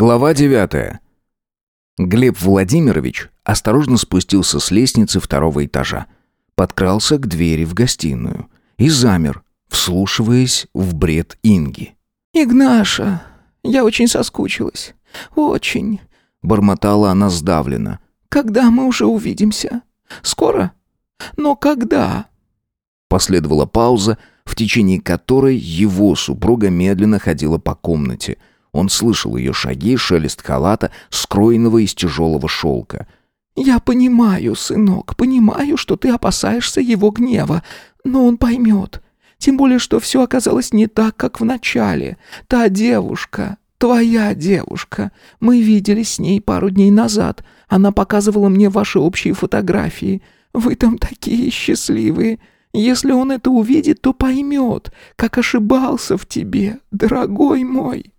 Глава 9. Глеб Владимирович осторожно спустился с лестницы второго этажа, подкрался к двери в гостиную и замер, вслушиваясь в бред Инги. «Игнаша, я очень соскучилась. Очень», — бормотала она сдавленно. «Когда мы уже увидимся? Скоро? Но когда?» Последовала пауза, в течение которой его супруга медленно ходила по комнате — он слышал ее шаги, шелест халата, скроенного из тяжелого шелка. «Я понимаю, сынок, понимаю, что ты опасаешься его гнева, но он поймет. Тем более, что все оказалось не так, как в начале. Та девушка, твоя девушка, мы виделись с ней пару дней назад. Она показывала мне ваши общие фотографии. Вы там такие счастливые». Если он это увидит, то поймет, как ошибался в тебе, дорогой мой».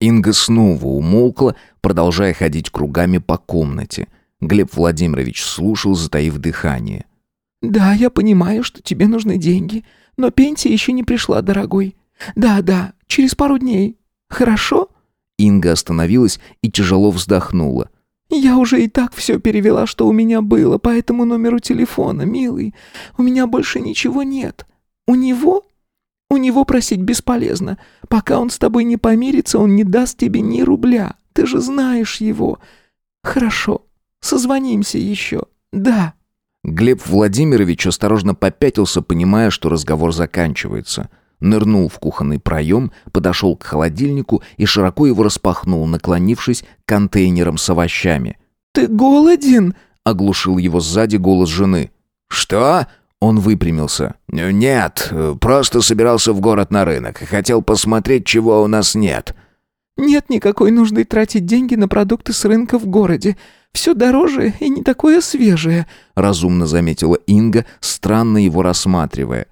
Инга снова умолкла, продолжая ходить кругами по комнате. Глеб Владимирович слушал, затаив дыхание. «Да, я понимаю, что тебе нужны деньги, но пенсия еще не пришла, дорогой. Да, да, через пару дней. Хорошо?» Инга остановилась и тяжело вздохнула. «Я уже и так все перевела, что у меня было, по этому номеру телефона, милый. У меня больше ничего нет. У него у него просить бесполезно. Пока он с тобой не помирится, он не даст тебе ни рубля. Ты же знаешь его. Хорошо, созвонимся еще. Да». Глеб Владимирович осторожно попятился, понимая, что разговор заканчивается. Нырнул в кухонный проем, подошел к холодильнику и широко его распахнул, наклонившись к контейнерам с овощами. «Ты голоден?» — оглушил его сзади голос жены. «Что?» Он выпрямился. «Нет, просто собирался в город на рынок. Хотел посмотреть, чего у нас нет». «Нет никакой нужды тратить деньги на продукты с рынка в городе. Все дороже и не такое свежее», — разумно заметила Инга, странно его рассматривая.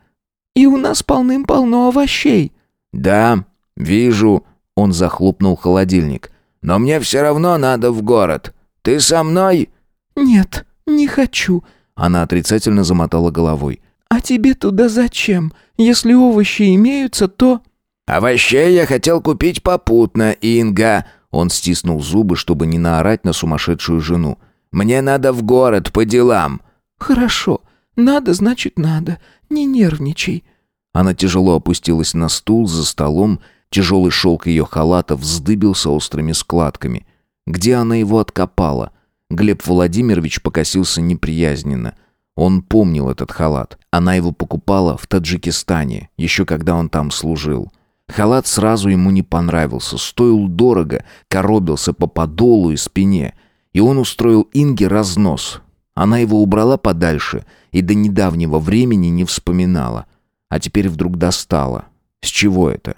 «И у нас полным-полно овощей». «Да, вижу», — он захлопнул холодильник. «Но мне все равно надо в город. Ты со мной?» «Нет, не хочу», она отрицательно замотала головой. «А тебе туда зачем? Если овощи имеются, то...» «Овощей я хотел купить попутно, Инга!» Он стиснул зубы, чтобы не наорать на сумасшедшую жену. «Мне надо в город по делам!» «Хорошо. Надо, значит, надо. Не нервничай». Она тяжело опустилась на стул за столом, тяжелый шелк ее халата вздыбился острыми складками. Где она его откопала? Глеб Владимирович покосился неприязненно. Он помнил этот халат. Она его покупала в Таджикистане, еще когда он там служил. Халат сразу ему не понравился, стоил дорого, коробился по подолу и спине. И он устроил Инге разнос. Она его убрала подальше и до недавнего времени не вспоминала. А теперь вдруг достала. С чего это?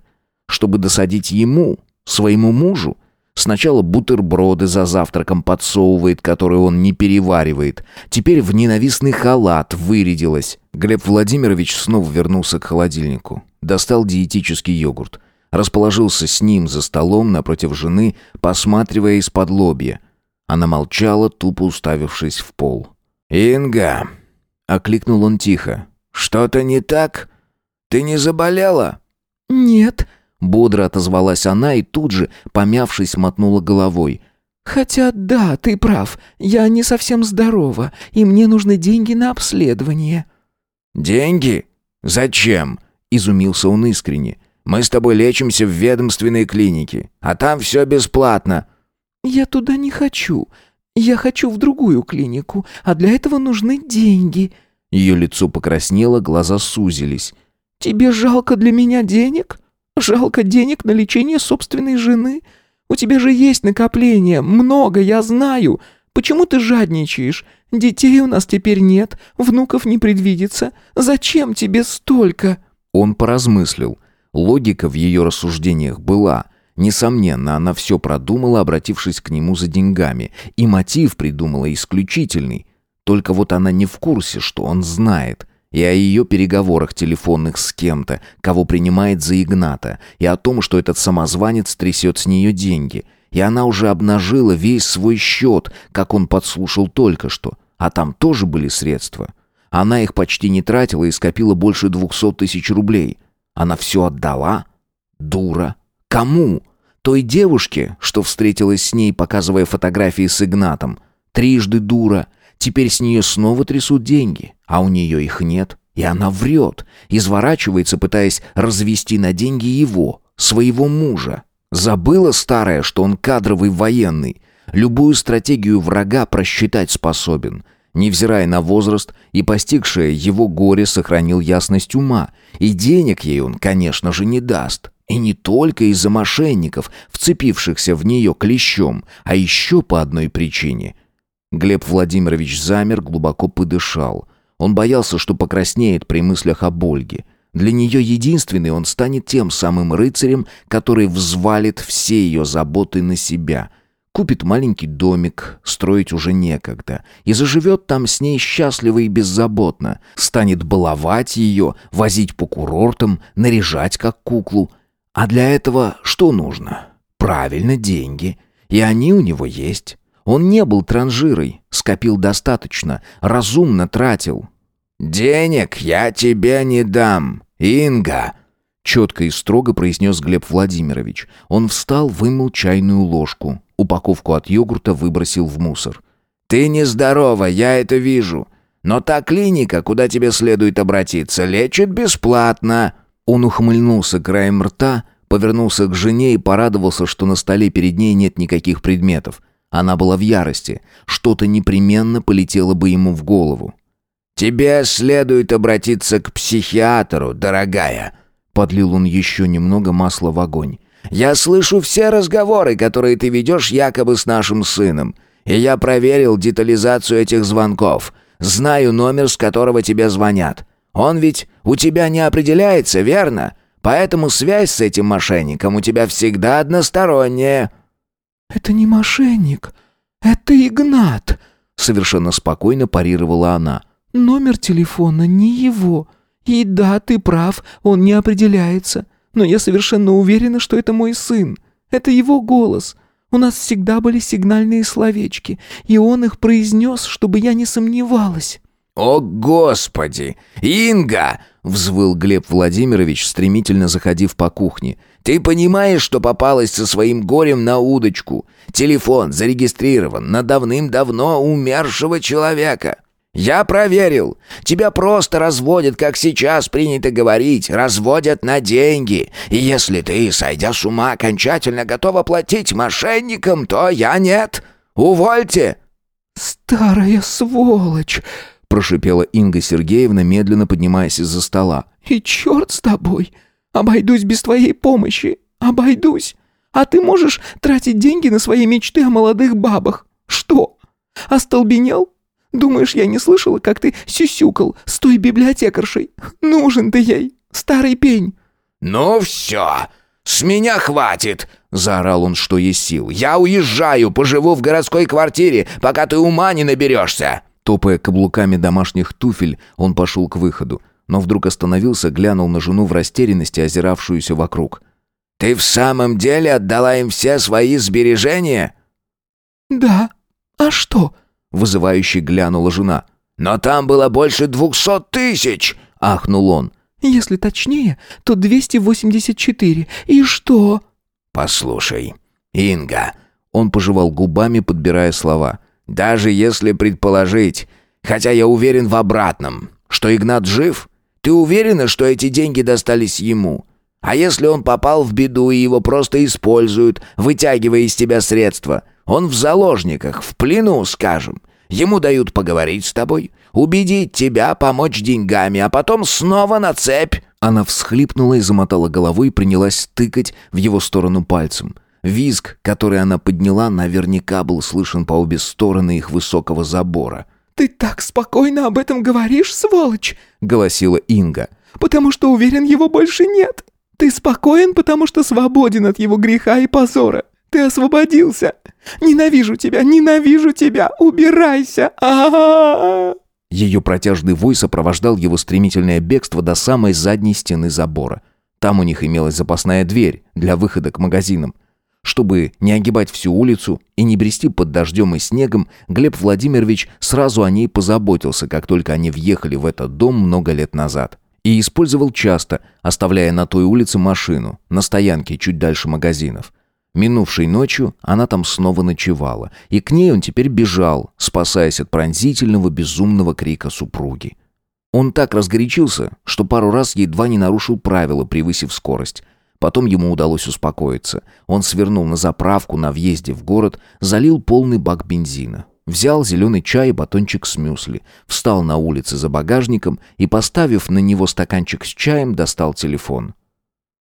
Чтобы досадить ему, своему мужу? Сначала бутерброды за завтраком подсовывает, которые он не переваривает. Теперь в ненавистный халат вырядилась. Глеб Владимирович снова вернулся к холодильнику. Достал диетический йогурт. Расположился с ним за столом напротив жены, посматривая из-под лобья. Она молчала, тупо уставившись в пол. «Инга!» — окликнул он тихо. «Что-то не так? Ты не заболела?» «Нет», Бодро отозвалась она и тут же, помявшись, мотнула головой. «Хотя да, ты прав, я не совсем здорова, и мне нужны деньги на обследование». «Деньги? Зачем?» — изумился он искренне. «Мы с тобой лечимся в ведомственной клинике, а там все бесплатно». «Я туда не хочу. Я хочу в другую клинику, а для этого нужны деньги». Ее лицо покраснело, глаза сузились. «Тебе жалко для меня денег?» Жалко денег на лечение собственной жены. У тебя же есть накопления, много, я знаю. Почему ты жадничаешь? Детей у нас теперь нет, внуков не предвидится. Зачем тебе столько?» Он поразмыслил. Логика в ее рассуждениях была. Несомненно, она все продумала, обратившись к нему за деньгами. И мотив придумала исключительный. Только вот она не в курсе, что он знает и о ее переговорах телефонных с кем-то, кого принимает за Игната, и о том, что этот самозванец трясет с нее деньги. И она уже обнажила весь свой счет, как он подслушал только что. А там тоже были средства. Она их почти не тратила и скопила больше двухсот тысяч рублей. Она все отдала? Дура. Кому? той девушке, что встретилась с ней, показывая фотографии с Игнатом. Трижды дура. Теперь с нее снова трясут деньги, а у нее их нет. И она врет, изворачивается, пытаясь развести на деньги его, своего мужа. Забыла старая, что он кадровый военный. Любую стратегию врага просчитать способен. Невзирая на возраст и постигшее его горе, сохранил ясность ума. И денег ей он, конечно же, не даст. И не только из-за мошенников, вцепившихся в нее клещом, а еще по одной причине. Глеб Владимирович замер, глубоко подышал. Он боялся, что покраснеет при мыслях об Ольге. Для нее единственный он станет тем самым рыцарем, который взвалит все ее заботы на себя. Купит маленький домик, строить уже некогда, и заживет там с ней счастливо и беззаботно. Станет баловать ее, возить по курортам, наряжать как куклу. А для этого что нужно? Правильно, деньги. И они у него есть. Он не был транжирой, скопил достаточно, разумно тратил. «Денег я тебе не дам, Инга!» Четко и строго произнес Глеб Владимирович. Он встал, вымыл чайную ложку. Упаковку от йогурта выбросил в мусор. «Ты нездорова, я это вижу. Но та клиника, куда тебе следует обратиться, лечит бесплатно». Он ухмыльнулся краем рта, повернулся к жене и порадовался, что на столе перед ней нет никаких предметов. Она была в ярости. Что-то непременно полетело бы ему в голову. «Тебе следует обратиться к психиатру, дорогая», — подлил он еще немного масла в огонь. «Я слышу все разговоры, которые ты ведешь якобы с нашим сыном, и я проверил детализацию этих звонков. Знаю номер, с которого тебе звонят. Он ведь у тебя не определяется, верно? Поэтому связь с этим мошенником у тебя всегда односторонняя». «Это не мошенник, это Игнат», — совершенно спокойно парировала она. «Номер телефона не его. И да, ты прав, он не определяется. Но я совершенно уверена, что это мой сын. Это его голос. У нас всегда были сигнальные словечки, и он их произнес, чтобы я не сомневалась». «О, Господи! Инга!» — взвыл Глеб Владимирович, стремительно заходив по кухне. «Ты понимаешь, что попалась со своим горем на удочку? Телефон зарегистрирован на давным-давно умершего человека. Я проверил. Тебя просто разводят, как сейчас принято говорить, разводят на деньги. И если ты, сойдя с ума, окончательно готова платить мошенникам, то я нет. Увольте!» «Старая сволочь!» — прошипела Инга Сергеевна, медленно поднимаясь из-за стола. «И черт с тобой! Обойдусь без твоей помощи! Обойдусь! А ты можешь тратить деньги на свои мечты о молодых бабах? Что? Остолбенел? Думаешь, я не слышала, как ты сюсюкал с той библиотекаршей? Нужен ты ей, старый пень!» «Ну все, с меня хватит!» — заорал он, что есть сил. «Я уезжаю, поживу в городской квартире, пока ты ума не наберешься!» Топая каблуками домашних туфель, он пошел к выходу, но вдруг остановился, глянул на жену в растерянности, озиравшуюся вокруг. «Ты в самом деле отдала им все свои сбережения?» «Да. А что?» — вызывающе глянула жена. «Но там было больше двухсот тысяч!» — ахнул он. «Если точнее, то двести восемьдесят четыре. И что?» «Послушай, Инга...» Он пожевал губами, подбирая слова. Даже если предположить, хотя я уверен в обратном, что Игнат жив, ты уверена, что эти деньги достались ему? А если он попал в беду и его просто используют, вытягивая из тебя средства? Он в заложниках, в плену, скажем. Ему дают поговорить с тобой, убедить тебя, помочь деньгами, а потом снова на цепь». Она всхлипнула и замотала головой и принялась тыкать в его сторону пальцем. Визг, который она подняла, наверняка был слышен по обе стороны их высокого забора. «Ты так спокойно об этом говоришь, сволочь!» — голосила Инга. «Потому что уверен, его больше нет. Ты спокоен, потому что свободен от его греха и позора. Ты освободился. Ненавижу тебя, ненавижу тебя. Убирайся. А -а -а. Ее протяжный вой сопровождал его стремительное бегство до самой задней стены забора. Там у них имелась запасная дверь для выхода к магазинам. Чтобы не огибать всю улицу и не брести под дождем и снегом, Глеб Владимирович сразу о ней позаботился, как только они въехали в этот дом много лет назад. И использовал часто, оставляя на той улице машину, на стоянке чуть дальше магазинов. Минувшей ночью она там снова ночевала, и к ней он теперь бежал, спасаясь от пронзительного безумного крика супруги. Он так разгорячился, что пару раз едва не нарушил правила, превысив скорость. Потом ему удалось успокоиться. Он свернул на заправку на въезде в город, залил полный бак бензина. Взял зеленый чай и батончик с мюсли, встал на улице за багажником и, поставив на него стаканчик с чаем, достал телефон.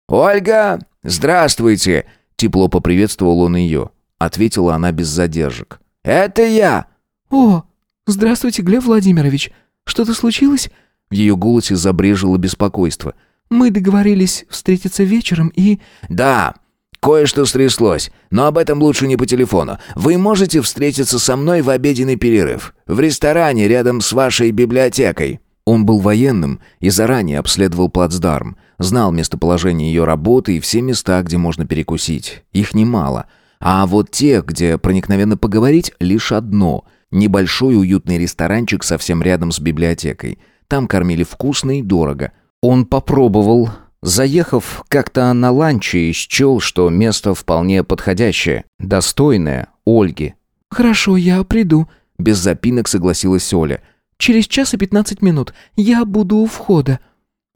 «Ольга, здравствуйте!» Тепло поприветствовал он ее. Ответила она без задержек. «Это я!» «О, здравствуйте, Глеб Владимирович. Что-то случилось?» В ее голосе забрежило беспокойство. «Мы договорились встретиться вечером и...» «Да, кое-что стряслось, но об этом лучше не по телефону. Вы можете встретиться со мной в обеденный перерыв. В ресторане рядом с вашей библиотекой». Он был военным и заранее обследовал плацдарм. Знал местоположение ее работы и все места, где можно перекусить. Их немало. А вот тех, где проникновенно поговорить, лишь одно. Небольшой уютный ресторанчик совсем рядом с библиотекой. Там кормили вкусно и дорого. Он попробовал, заехав как-то на ланче и счел, что место вполне подходящее, достойное Ольги. «Хорошо, я приду», — без запинок согласилась Оля. «Через час и пятнадцать минут. Я буду у входа».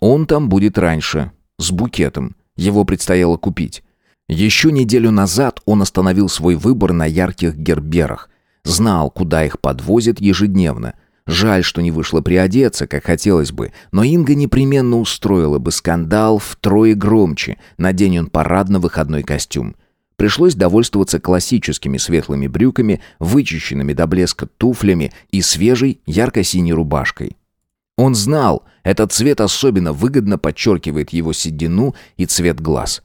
Он там будет раньше, с букетом. Его предстояло купить. Еще неделю назад он остановил свой выбор на ярких герберах. Знал, куда их подвозят ежедневно. Жаль, что не вышло приодеться, как хотелось бы, но Инга непременно устроила бы скандал втрое громче, надень он парадно-выходной костюм. Пришлось довольствоваться классическими светлыми брюками, вычищенными до блеска туфлями и свежей ярко-синей рубашкой. Он знал, этот цвет особенно выгодно подчеркивает его седину и цвет глаз.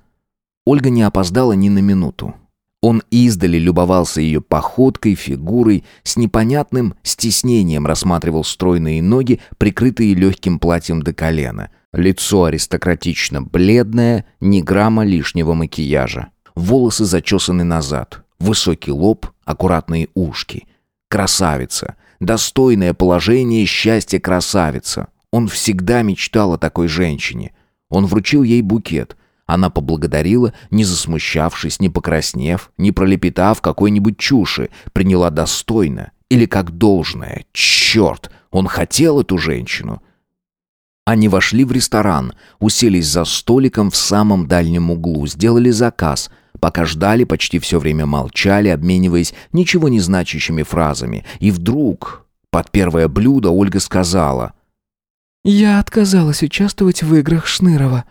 Ольга не опоздала ни на минуту. Он издали любовался ее походкой, фигурой, с непонятным стеснением рассматривал стройные ноги, прикрытые легким платьем до колена. Лицо аристократично бледное, ни грамма лишнего макияжа. Волосы зачесаны назад, высокий лоб, аккуратные ушки. Красавица, достойное положение счастья красавица. Он всегда мечтал о такой женщине. Он вручил ей букет. Она поблагодарила, не засмущавшись, не покраснев, не пролепетав какой-нибудь чуши, приняла достойно или как должное. Черт, он хотел эту женщину. Они вошли в ресторан, уселись за столиком в самом дальнем углу, сделали заказ. Пока ждали, почти все время молчали, обмениваясь ничего не значащими фразами. И вдруг, под первое блюдо, Ольга сказала. «Я отказалась участвовать в играх Шнырова».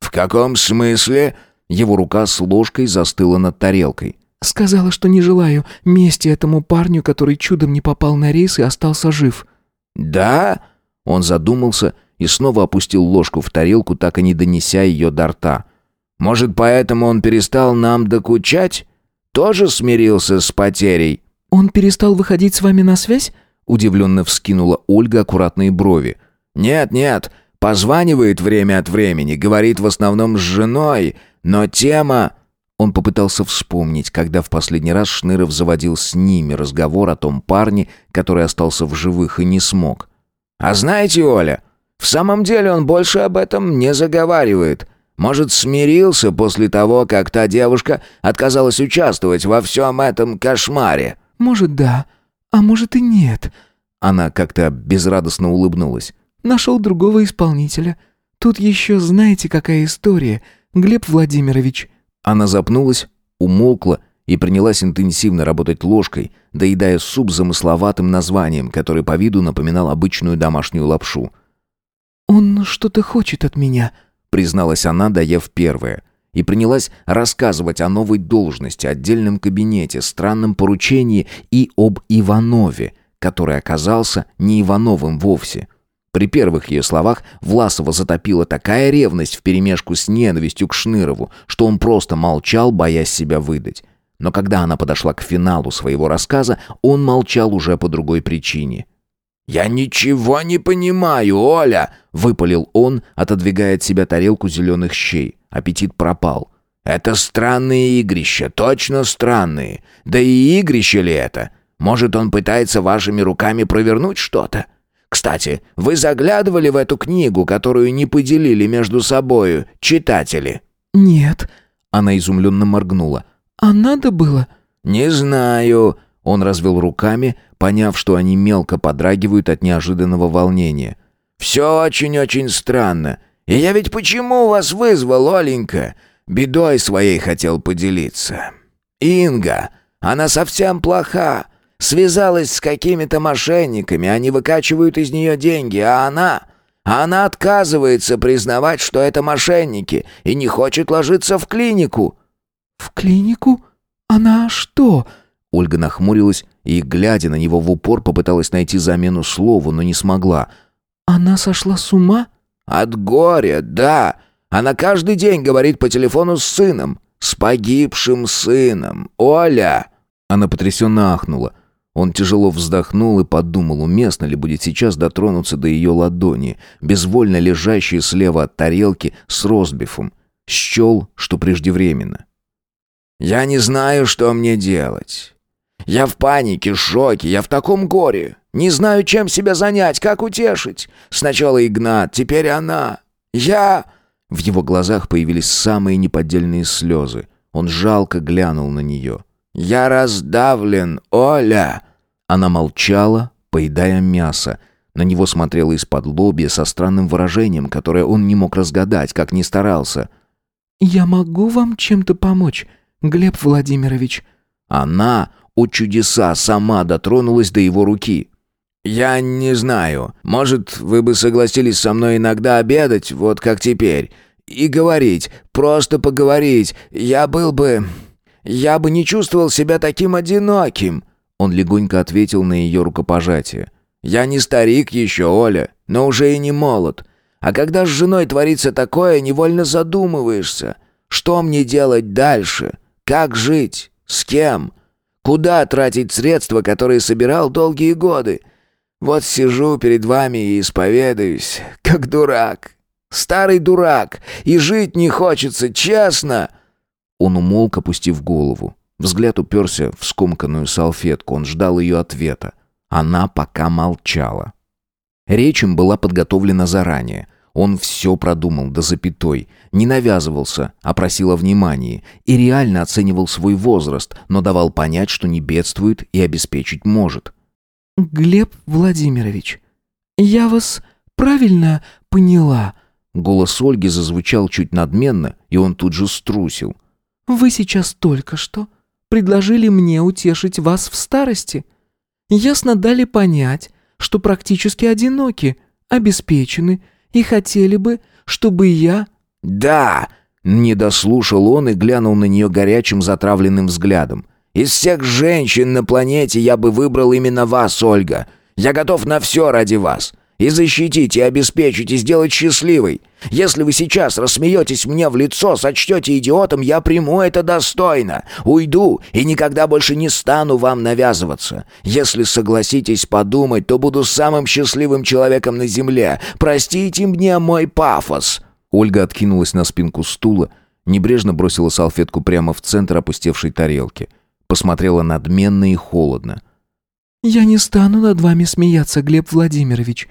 «В каком смысле?» Его рука с ложкой застыла над тарелкой. «Сказала, что не желаю мести этому парню, который чудом не попал на рейс и остался жив». «Да?» Он задумался и снова опустил ложку в тарелку, так и не донеся ее до рта. «Может, поэтому он перестал нам докучать? Тоже смирился с потерей?» «Он перестал выходить с вами на связь?» Удивленно вскинула Ольга аккуратные брови. «Нет, нет, позванивает время от времени, говорит в основном с женой, но тема...» Он попытался вспомнить, когда в последний раз Шныров заводил с ними разговор о том парне, который остался в живых и не смог. «А знаете, Оля, в самом деле он больше об этом не заговаривает. Может, смирился после того, как та девушка отказалась участвовать во всем этом кошмаре?» «Может, да, а может и нет». Она как-то безрадостно улыбнулась. «Нашел другого исполнителя. Тут еще знаете, какая история, Глеб Владимирович». Она запнулась, умолкла и принялась интенсивно работать ложкой, доедая суп замысловатым названием, который по виду напоминал обычную домашнюю лапшу. «Он что-то хочет от меня», — призналась она, доев первое, и принялась рассказывать о новой должности, отдельном кабинете, странном поручении и об Иванове, который оказался не Ивановым вовсе. При первых ее словах Власова затопила такая ревность вперемешку с ненавистью к Шнырову, что он просто молчал, боясь себя выдать. Но когда она подошла к финалу своего рассказа, он молчал уже по другой причине — «Я ничего не понимаю, Оля!» — выпалил он, отодвигая от себя тарелку зеленых щей. Аппетит пропал. «Это странные игрища, точно странные. Да и игрище ли это? Может, он пытается вашими руками провернуть что-то? Кстати, вы заглядывали в эту книгу, которую не поделили между собою читатели?» «Нет». Она изумленно моргнула. А надо было?» «Не знаю», — он развел руками, поняв, что они мелко подрагивают от неожиданного волнения. «Все очень-очень странно. И я ведь почему вас вызвал, Оленька? Бедой своей хотел поделиться. Инга, она совсем плоха. Связалась с какими-то мошенниками, они выкачивают из нее деньги, а она... Она отказывается признавать, что это мошенники, и не хочет ложиться в клинику». «В клинику? Она что?» Ольга нахмурилась и, глядя на него в упор, попыталась найти замену слову, но не смогла. «Она сошла с ума?» «От горя, да. Она каждый день говорит по телефону с сыном. С погибшим сыном. Оля!» Она потрясенно ахнула. Он тяжело вздохнул и подумал, уместно ли будет сейчас дотронуться до ее ладони, безвольно лежащей слева от тарелки с ростбифом. Счел, что преждевременно. «Я не знаю, что мне делать. Я в панике, шоке, я в таком горе. Не знаю, чем себя занять, как утешить. Сначала Игнат, теперь она. Я...» В его глазах появились самые неподдельные слезы. Он жалко глянул на нее. «Я раздавлен, Оля!» Она молчала, поедая мясо. На него смотрела из-под лобья со странным выражением, которое он не мог разгадать, как ни старался. «Я могу вам чем-то помочь, Глеб Владимирович?» Она, о чудеса, сама дотронулась до его руки. «Я не знаю. Может, вы бы согласились со мной иногда обедать, вот как теперь, и говорить, просто поговорить. Я был бы... Я бы не чувствовал себя таким одиноким». Он легонько ответил на ее рукопожатие. «Я не старик еще, Оля, но уже и не молод. А когда с женой творится такое, невольно задумываешься. Что мне делать дальше? Как жить? С кем? Куда тратить средства, которые собирал долгие годы? Вот сижу перед вами и исповедаюсь, как дурак. Старый дурак, и жить не хочется, честно!» Он умолк, опустив голову. Взгляд уперся в скомканную салфетку, он ждал ее ответа. Она пока молчала. Речь им была подготовлена заранее. Он все продумал до запятой, не навязывался, а просил о внимании, и реально оценивал свой возраст, но давал понять, что не бедствует и обеспечить может. «Глеб Владимирович, я вас правильно поняла?» Голос Ольги зазвучал чуть надменно, и он тут же струсил. «Вы сейчас только что предложили мне утешить вас в старости. Ясно дали понять, что практически одиноки, обеспечены и хотели бы, чтобы я...» «Да!» — не дослушал он и глянул на нее горячим затравленным взглядом. «Из всех женщин на планете я бы выбрал именно вас, Ольга. Я готов на все ради вас. И защитить, и обеспечить, и сделать счастливой. Если вы сейчас рассмеетесь мне в лицо, сочтете идиотом, я приму это достойно. Уйду и никогда больше не стану вам навязываться. Если согласитесь подумать, то буду самым счастливым человеком на земле. Простите мне мой пафос». Ольга откинулась на спинку стула, небрежно бросила салфетку прямо в центр опустевшей тарелки. Посмотрела надменно и холодно. «Я не стану над вами смеяться, Глеб Владимирович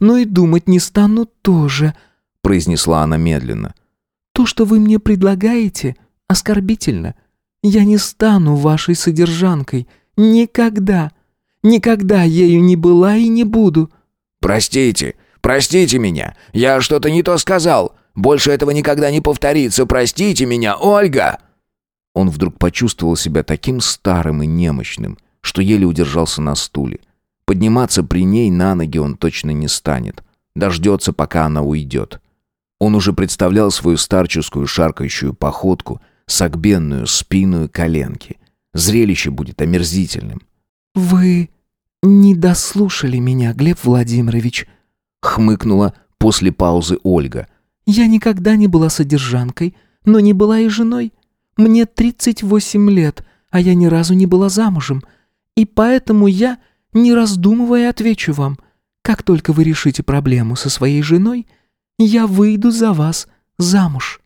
но и думать не стану тоже», — произнесла она медленно. «То, что вы мне предлагаете, оскорбительно. Я не стану вашей содержанкой. Никогда. Никогда ею не была и не буду». «Простите, простите меня. Я что-то не то сказал. Больше этого никогда не повторится. Простите меня, Ольга!» Он вдруг почувствовал себя таким старым и немощным, что еле удержался на стуле. Подниматься при ней на ноги он точно не станет. Дождется, пока она уйдет. Он уже представлял свою старческую шаркающую походку, согбенную спину и коленки. Зрелище будет омерзительным. «Вы не дослушали меня, Глеб Владимирович», — хмыкнула после паузы Ольга. «Я никогда не была содержанкой, но не была и женой. Мне 38 лет, а я ни разу не была замужем. И поэтому я не раздумывая, отвечу вам. Как только вы решите проблему со своей женой, я выйду за вас замуж».